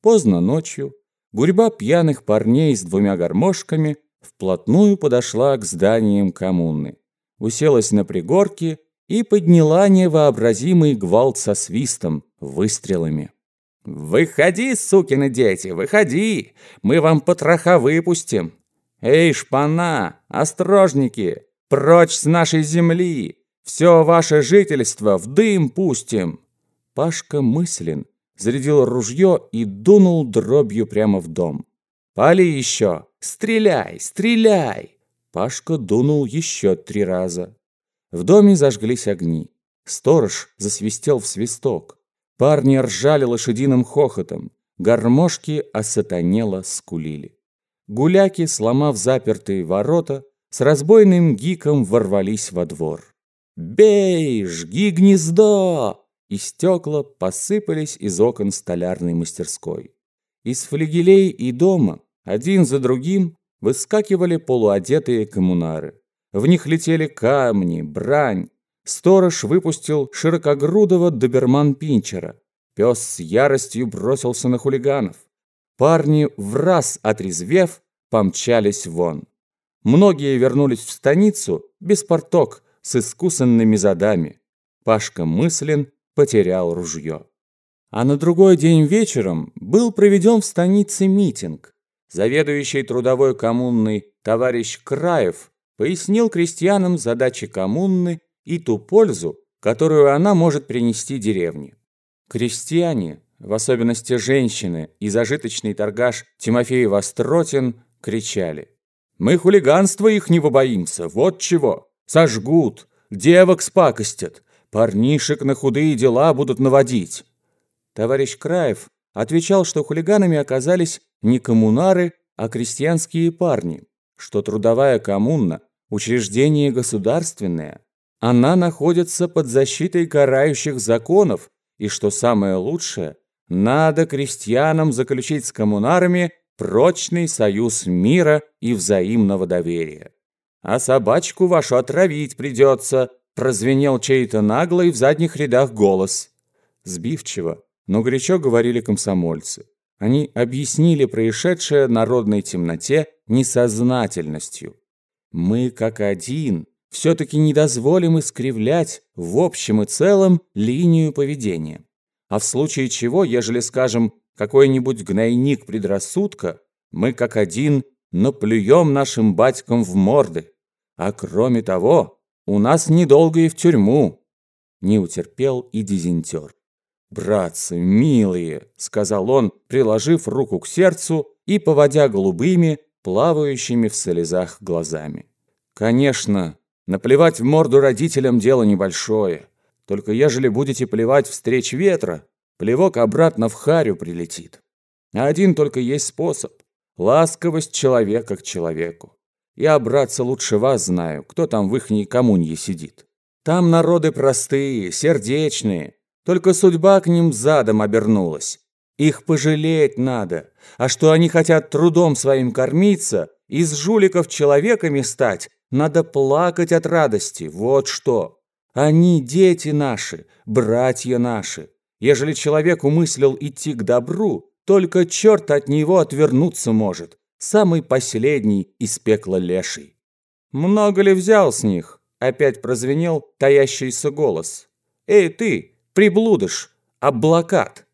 Поздно ночью гурьба пьяных парней с двумя гармошками вплотную подошла к зданиям коммуны, уселась на пригорке и подняла невообразимый гвалт со свистом, выстрелами. «Выходи, сукины дети, выходи! Мы вам потроха выпустим! Эй, шпана, острожники, прочь с нашей земли! Все ваше жительство в дым пустим!» Пашка мыслен, зарядил ружье и дунул дробью прямо в дом. «Пали еще! Стреляй, стреляй!» Пашка дунул еще три раза. В доме зажглись огни. Сторож засвистел в свисток. Парни ржали лошадиным хохотом. Гармошки осатанело скулили. Гуляки, сломав запертые ворота, с разбойным гиком ворвались во двор. «Бей! Жги гнездо!» И стекла посыпались из окон столярной мастерской. Из флигелей и дома один за другим выскакивали полуодетые коммунары. В них летели камни, брань. Сторож выпустил широкогрудого доберман-пинчера. Пес с яростью бросился на хулиганов. Парни, в раз отрезвев, помчались вон. Многие вернулись в станицу без порток, с искусанными задами. Пашка мыслен потерял ружье. А на другой день вечером был проведен в станице митинг. Заведующий трудовой коммунной товарищ Краев пояснил крестьянам задачи коммуны и ту пользу, которую она может принести деревне. Крестьяне, в особенности женщины и зажиточный торгаш Тимофей Востротин, кричали. «Мы хулиганства их не побоимся, вот чего! Сожгут, девок спакостят, парнишек на худые дела будут наводить!» Товарищ Краев отвечал, что хулиганами оказались не коммунары, а крестьянские парни, что трудовая коммуна учреждение государственное. Она находится под защитой карающих законов, и, что самое лучшее, надо крестьянам заключить с коммунарами прочный союз мира и взаимного доверия. «А собачку вашу отравить придется», прозвенел чей-то наглый в задних рядах голос. Сбивчиво, но горячо говорили комсомольцы. Они объяснили происшедшее народной темноте несознательностью. Мы, как один, все-таки не дозволим искривлять в общем и целом линию поведения. А в случае чего, ежели, скажем, какой-нибудь гнойник предрассудка, мы, как один, наплюем нашим батькам в морды. А кроме того, у нас недолго и в тюрьму. Не утерпел и дизентер. «Братцы, милые», — сказал он, приложив руку к сердцу и поводя голубыми, плавающими в слезах глазами. «Конечно, наплевать в морду родителям дело небольшое. Только ежели будете плевать встреч ветра, плевок обратно в харю прилетит. А один только есть способ — ласковость человека к человеку. Я, братцы, лучше вас знаю, кто там в ихней коммунье сидит. Там народы простые, сердечные, только судьба к ним задом обернулась. Их пожалеть надо. А что они хотят трудом своим кормиться, из жуликов человеками стать, надо плакать от радости. Вот что. Они дети наши, братья наши. Ежели человек умыслил идти к добру, только черт от него отвернуться может. Самый последний из пекла леший. «Много ли взял с них?» Опять прозвенел таящийся голос. «Эй ты, приблудыш, облакат!»